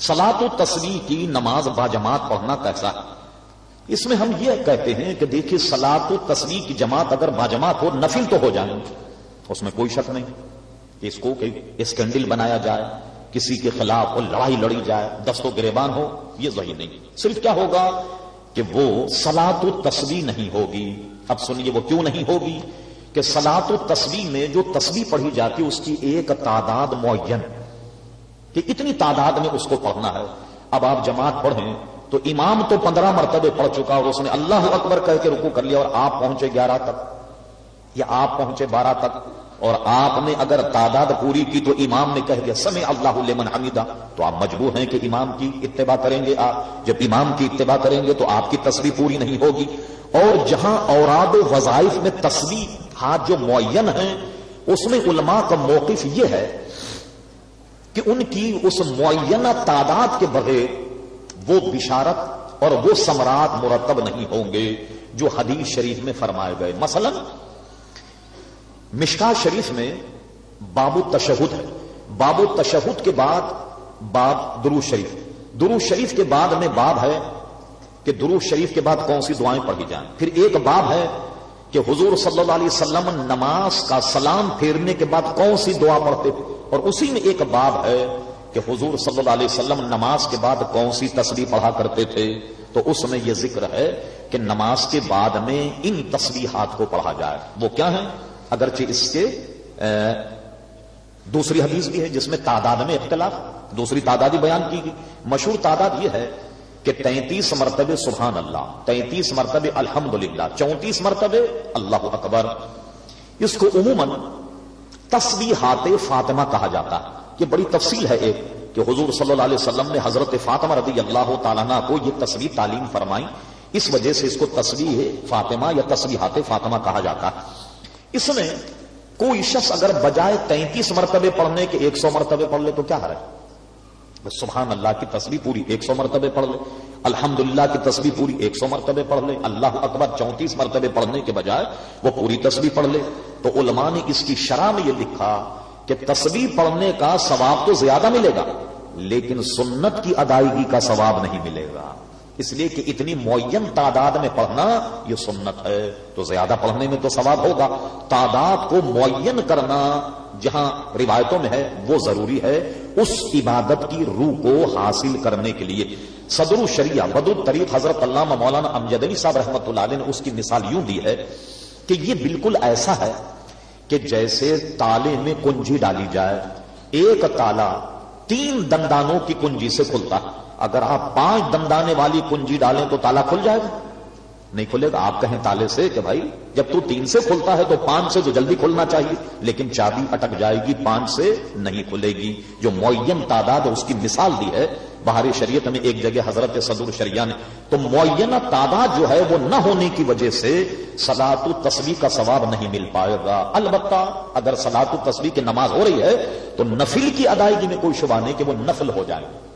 سلاط و تصویر کی نماز باجماعت پڑھنا کیسا ہے؟ اس میں ہم یہ کہتے ہیں کہ دیکھیے سلاط و تصویر کی جماعت اگر باجماعت ہو، نفل تو ہو جائیں اس میں کوئی شک نہیں۔ اس کو کہ اسکینڈل بنایا جائے، کسی کے خلاف وہ لڑائی لڑی جائے دستوں گریبان ہو، یہ وہی نہیں۔ صرف کیا ہوگا کہ وہ سلاط و تصویر نہیں ہوگی۔ اب سنیے وہ کیوں نہیں ہوگی کہ سلاط و تصویر میں جو تصویر پڑھی جاتی اس کی ایک تعداد معین۔ کہ اتنی تعداد میں اس کو پڑھنا ہے۔ اب آپ جماعت پڑھیں تو امام تو پندرہ مرتبے پڑھ چکا اور اس نے اللہ اکبر کہہ کے رکو کر لیا اور آپ پہنچے گیارہ تک۔ یا آپ پہنچے بارہ تک۔ اور آپ نے اگر تعداد پوری کی تو امام نے کہہ دیا سمے اللہ لمن حمیدہ۔ تو آپ مجبور ہیں کہ امام کی اتباع کریں گے آپ۔ جب امام کی اتباع کریں گے تو آپ کی تصویر پوری نہیں ہوگی۔ اور جہاں اوراد و وظائف میں تصویر ہاتھ جو معین ہیں، اس میں علماء کا موقف یہ ہے کہ ان کی اس معینہ تعداد کے بغیر وہ بشارت اور وہ سمراٹ مرتب نہیں ہوں گے جو حدیث شریف میں فرمائے گئے۔ مثلا، مشکا شریف میں باب تشہد ہے۔ باب تشہد کے بعد باب درو شریف۔ درو شریف کے بعد میں باب ہے کہ درو شریف کے بعد کون سی دعائیں پڑھی جائیں۔ پھر ایک باب ہے کہ حضور صلی اللہ علیہ وسلم نماز کا سلام پھیرنے کے بعد کون سی دعا پڑھتے تھے۔ اور اسی میں ایک باب ہے کہ حضور صلی اللہ علیہ وسلم نماز کے بعد کون سی تصویر پڑھا کرتے تھے؟ تو اس میں یہ ذکر ہے کہ نماز کے بعد میں ان تصویرات کو پڑھا جائے۔ وہ کیا ہے اگرچہ اس کے دوسری حدیث بھی ہے جس میں تعداد میں اختلاف، دوسری تعداد بیان کی گئی۔ مشہور تعداد یہ ہے کہ تینتیس مرتبے سبحان اللہ، تینتیس مرتبے الحمد للہ چونتیس مرتبے اللہ اکبر۔ اس کو عموماً تصویحات فاطمہ کہا جاتا ہے۔ یہ بڑی تفصیل ہے ایک کہ حضور صلی اللہ علیہ وسلم نے حضرت فاطمہ رضی اللہ تعالیٰ کو یہ تصویر تعلیم فرمائی۔ اس وجہ سے اس کو تصویر فاطمہ یا تصویحات فاطمہ کہا جاتا۔ ہے اس میں کوئی شخص اگر بجائے تینتیس مرتبے پڑھنے کے ایک سو مرتبے پڑھ لے تو کیا ہے سبحان اللہ کی تصویر پوری ایک سو مرتبے پڑھ لے۔ الحمد کی تصویر پوری ایک سو مرتبے پڑھ لے، اللہ اکبر چونتیس مرتبے پڑھنے کے بجائے وہ پوری تصویر پڑھ لے۔ تو علماء نے اس کی شرح میں یہ لکھا کہ تصویر پڑھنے کا ثواب تو زیادہ ملے گا، لیکن سنت کی ادائیگی کا ثواب نہیں ملے گا۔ اس لیے کہ اتنی معین تعداد میں پڑھنا یہ سنت ہے، تو زیادہ پڑھنے میں تو ثواب ہوگا۔ تعداد کو معین کرنا جہاں روایتوں میں ہے وہ ضروری ہے۔ اس عبادت کی روح کو حاصل کرنے کے لیے۔ صدر الشریعہ بدر طریق حضرت علامہ مولانا امجد علی صاحب رحمۃ اللہ علیہ نے اس کی مثال یوں دی ہے کہ یہ بالکل ایسا ہے کہ جیسے تالے میں کنجی ڈالی جائے، ایک تالا تین دندانوں کی کنجی سے کھلتا۔ ہے اگر آپ پانچ دندانے والی کنجی ڈالیں تو تالا کھل جائے گا۔ نہیں کھلے گا۔ آپ کہیں تالے سے کہ بھائی، جب تو تین سے کھلتا ہے تو پانچ سے تو جلدی کھلنا چاہیے، لیکن چابی اٹک جائے گی، پانچ سے نہیں کھلے گی۔ جو معین تعداد اس کی مثال دی ہے۔ باہری شریعت میں ایک جگہ حضرت صدر شریعہ نے، تو معینہ تعداد جو ہے، وہ نہ ہونے کی وجہ سے سلاط تصویر کا ثواب نہیں مل پائے گا۔ البتہ اگر سلاط تصویر کی نماز ہو رہی ہے، تو نفل کی ادائیگی میں کوئی شبہ نہیں کہ وہ نفل ہو جائے۔ گا